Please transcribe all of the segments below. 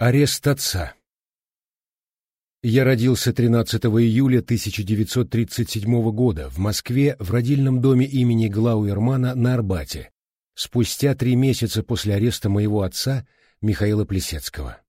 Арест отца. Я родился 13 июля 1937 года в Москве в родильном доме имени Глауэрмана на Арбате, спустя три месяца после ареста моего отца Михаила Плесецкого.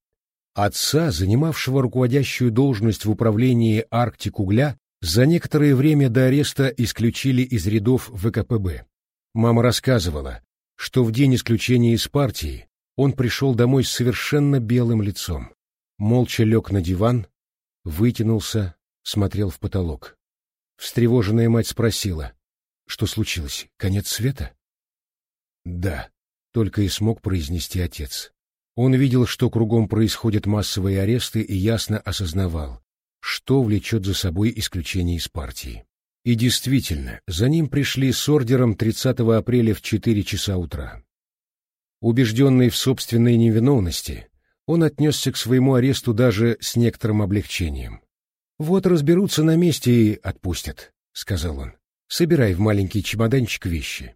Отца, занимавшего руководящую должность в управлении Арктик угля, за некоторое время до ареста исключили из рядов ВКПБ. Мама рассказывала, что в день исключения из партии он пришел домой с совершенно белым лицом. Молча лег на диван, вытянулся, смотрел в потолок. Встревоженная мать спросила, что случилось, конец света? Да, только и смог произнести отец. Он видел, что кругом происходят массовые аресты и ясно осознавал, что влечет за собой исключение из партии. И действительно, за ним пришли с ордером 30 апреля в 4 часа утра. Убежденный в собственной невиновности, он отнесся к своему аресту даже с некоторым облегчением. «Вот разберутся на месте и отпустят», — сказал он. «Собирай в маленький чемоданчик вещи».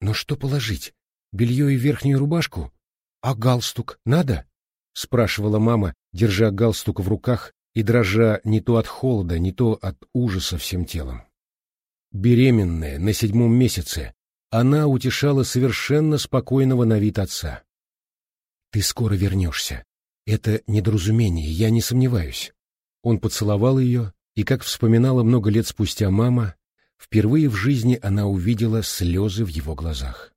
«Но что положить? Белье и верхнюю рубашку? А галстук надо?» — спрашивала мама, держа галстук в руках и дрожа не то от холода, не то от ужаса всем телом. Беременная, на седьмом месяце, она утешала совершенно спокойного на вид отца. «Ты скоро вернешься. Это недоразумение, я не сомневаюсь». Он поцеловал ее, и, как вспоминала много лет спустя мама, впервые в жизни она увидела слезы в его глазах.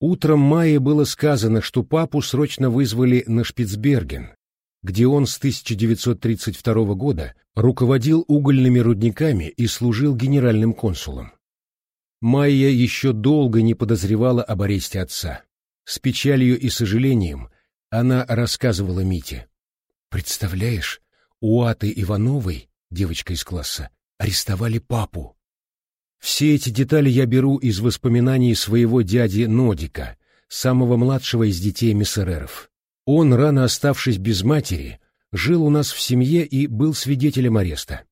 Утром Майе было сказано, что папу срочно вызвали на Шпицберген, где он с 1932 года руководил угольными рудниками и служил генеральным консулом. Майя еще долго не подозревала об аресте отца. С печалью и сожалением она рассказывала Мите. «Представляешь, у Аты Ивановой, девочка из класса, арестовали папу. Все эти детали я беру из воспоминаний своего дяди Нодика, самого младшего из детей миссереров. Он, рано оставшись без матери, жил у нас в семье и был свидетелем ареста.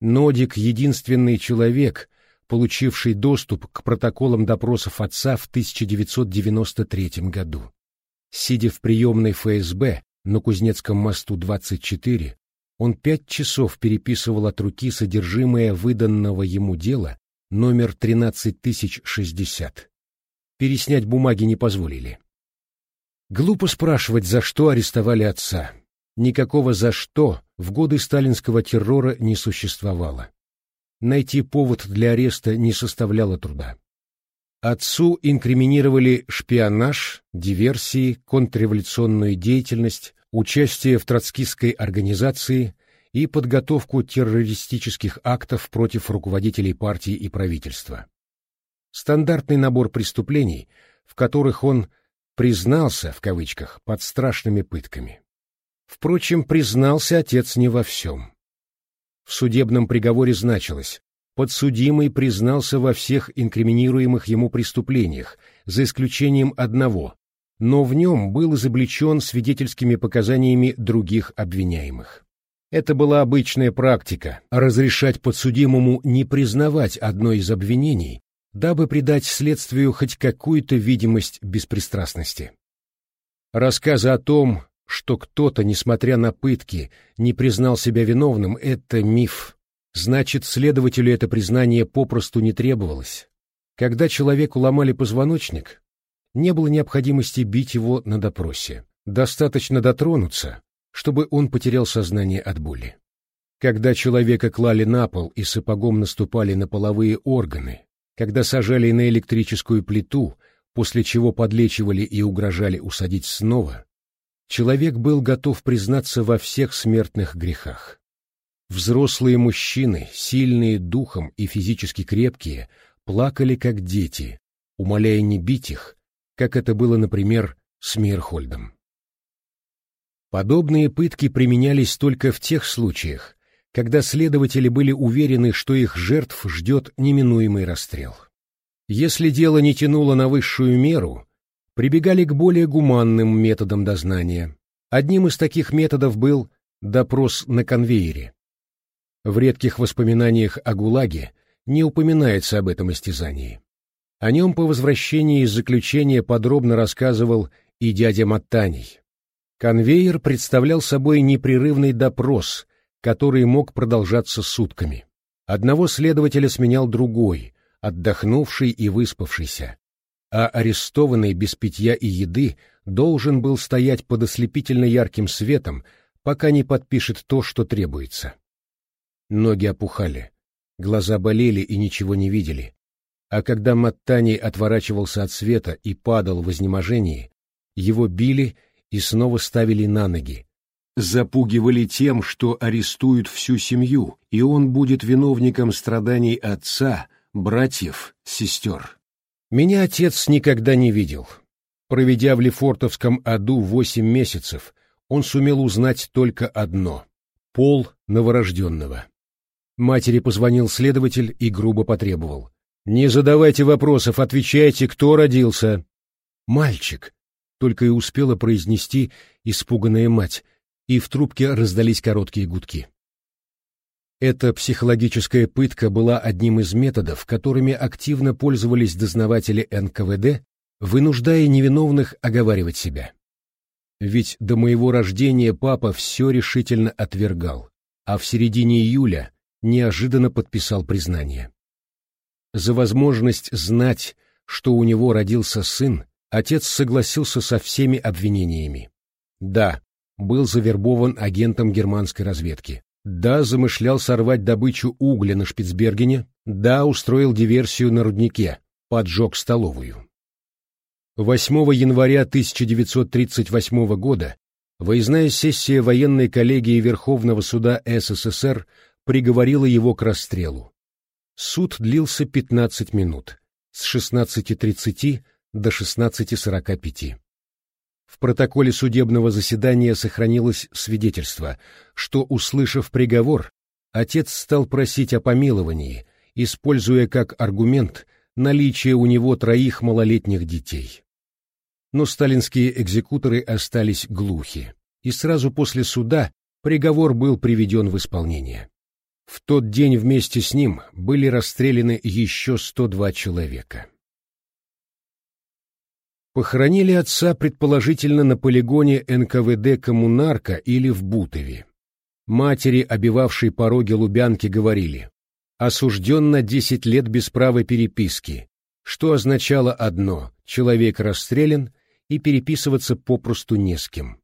Нодик — единственный человек, получивший доступ к протоколам допросов отца в 1993 году. Сидя в приемной ФСБ на Кузнецком мосту 24, он пять часов переписывал от руки содержимое выданного ему дела номер 13060. Переснять бумаги не позволили. Глупо спрашивать, за что арестовали отца. Никакого «за что» в годы сталинского террора не существовало найти повод для ареста не составляло труда. Отцу инкриминировали шпионаж, диверсии, контрреволюционную деятельность, участие в троцкистской организации и подготовку террористических актов против руководителей партии и правительства. Стандартный набор преступлений, в которых он «признался» в кавычках под страшными пытками. Впрочем, признался отец не во всем. В судебном приговоре значилось «Подсудимый признался во всех инкриминируемых ему преступлениях, за исключением одного, но в нем был изобличен свидетельскими показаниями других обвиняемых». Это была обычная практика — разрешать подсудимому не признавать одно из обвинений, дабы придать следствию хоть какую-то видимость беспристрастности. Рассказы о том, что кто-то, несмотря на пытки, не признал себя виновным, это миф. Значит, следователю это признание попросту не требовалось. Когда человеку ломали позвоночник, не было необходимости бить его на допросе. Достаточно дотронуться, чтобы он потерял сознание от боли. Когда человека клали на пол и сапогом наступали на половые органы, когда сажали на электрическую плиту, после чего подлечивали и угрожали усадить снова, человек был готов признаться во всех смертных грехах. Взрослые мужчины, сильные духом и физически крепкие, плакали как дети, умоляя не бить их, как это было, например, с Мирхольдом. Подобные пытки применялись только в тех случаях, когда следователи были уверены, что их жертв ждет неминуемый расстрел. Если дело не тянуло на высшую меру, прибегали к более гуманным методам дознания. Одним из таких методов был допрос на конвейере. В редких воспоминаниях о ГУЛАГе не упоминается об этом истязании. О нем по возвращении из заключения подробно рассказывал и дядя Маттаний. Конвейер представлял собой непрерывный допрос, который мог продолжаться сутками. Одного следователя сменял другой, отдохнувший и выспавшийся, а арестованный без питья и еды должен был стоять под ослепительно ярким светом, пока не подпишет то, что требуется. Ноги опухали, глаза болели и ничего не видели, а когда Маттани отворачивался от света и падал в изнеможении, его били и снова ставили на ноги, запугивали тем, что арестуют всю семью, и он будет виновником страданий отца, братьев, сестер. Меня отец никогда не видел. Проведя в Лефортовском аду восемь месяцев, он сумел узнать только одно — пол новорожденного. Матери позвонил следователь и грубо потребовал. «Не задавайте вопросов, отвечайте, кто родился». «Мальчик», — только и успела произнести испуганная мать — и в трубке раздались короткие гудки. Эта психологическая пытка была одним из методов, которыми активно пользовались дознаватели НКВД, вынуждая невиновных оговаривать себя. Ведь до моего рождения папа все решительно отвергал, а в середине июля неожиданно подписал признание. За возможность знать, что у него родился сын, отец согласился со всеми обвинениями. Да, был завербован агентом германской разведки. Да, замышлял сорвать добычу угля на Шпицбергене. Да, устроил диверсию на руднике, поджег столовую. 8 января 1938 года выездная сессия военной коллегии Верховного суда СССР приговорила его к расстрелу. Суд длился 15 минут, с 16.30 до 16.45. В протоколе судебного заседания сохранилось свидетельство, что, услышав приговор, отец стал просить о помиловании, используя как аргумент наличие у него троих малолетних детей. Но сталинские экзекуторы остались глухи, и сразу после суда приговор был приведен в исполнение. В тот день вместе с ним были расстреляны еще 102 человека. Похоронили отца предположительно на полигоне НКВД «Коммунарка» или в Бутове. Матери, обивавшей пороги Лубянки, говорили «Осужден на десять лет без права переписки», что означало одно — человек расстрелян, и переписываться попросту не с кем.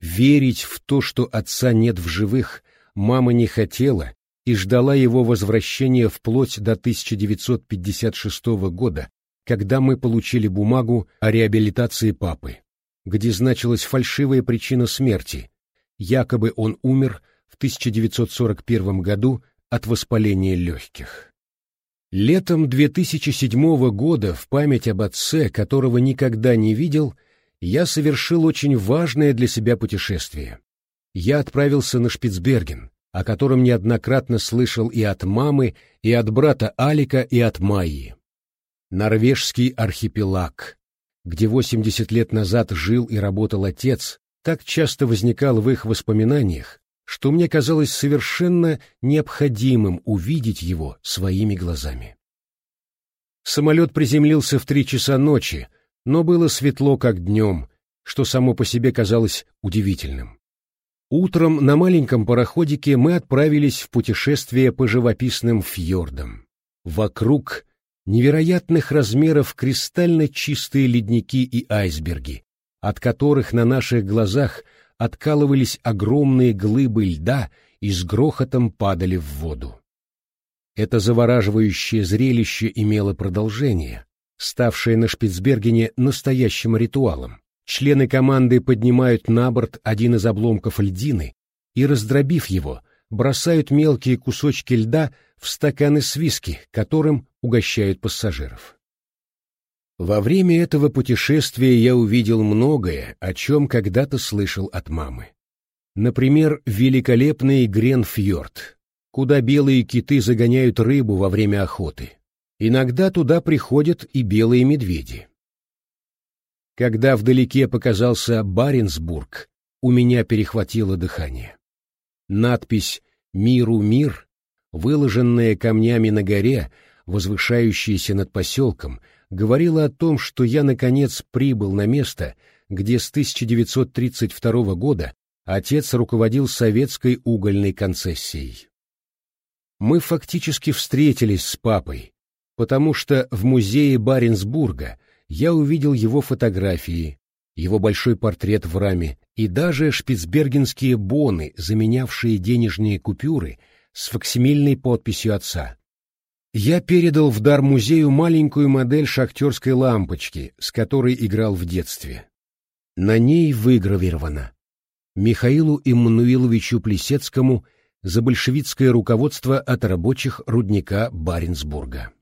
Верить в то, что отца нет в живых, мама не хотела и ждала его возвращения вплоть до 1956 года, когда мы получили бумагу о реабилитации папы, где значилась фальшивая причина смерти, якобы он умер в 1941 году от воспаления легких. Летом 2007 года в память об отце, которого никогда не видел, я совершил очень важное для себя путешествие. Я отправился на Шпицберген, о котором неоднократно слышал и от мамы, и от брата Алика, и от Майи. Норвежский архипелаг, где 80 лет назад жил и работал отец, так часто возникал в их воспоминаниях, что мне казалось совершенно необходимым увидеть его своими глазами. Самолет приземлился в три часа ночи, но было светло, как днем, что само по себе казалось удивительным. Утром на маленьком пароходике мы отправились в путешествие по живописным фьордам. Вокруг невероятных размеров кристально чистые ледники и айсберги, от которых на наших глазах откалывались огромные глыбы льда и с грохотом падали в воду. Это завораживающее зрелище имело продолжение, ставшее на Шпицбергене настоящим ритуалом. Члены команды поднимают на борт один из обломков льдины и, раздробив его, бросают мелкие кусочки льда в стаканы с виски, которым угощают пассажиров. Во время этого путешествия я увидел многое, о чем когда-то слышал от мамы. Например, великолепный Гренфьорд, куда белые киты загоняют рыбу во время охоты. Иногда туда приходят и белые медведи. Когда вдалеке показался Баренцбург, у меня перехватило дыхание. Надпись «Миру мир», выложенная камнями на горе, возвышающаяся над поселком, говорила о том, что я, наконец, прибыл на место, где с 1932 года отец руководил советской угольной концессией. Мы фактически встретились с папой, потому что в музее Баренцбурга я увидел его фотографии, его большой портрет в раме и даже шпицбергенские боны, заменявшие денежные купюры с факсимильной подписью отца. Я передал в дар музею маленькую модель шахтерской лампочки, с которой играл в детстве. На ней выгравировано Михаилу Иммануиловичу Плесецкому за большевистское руководство от рабочих рудника Баренцбурга.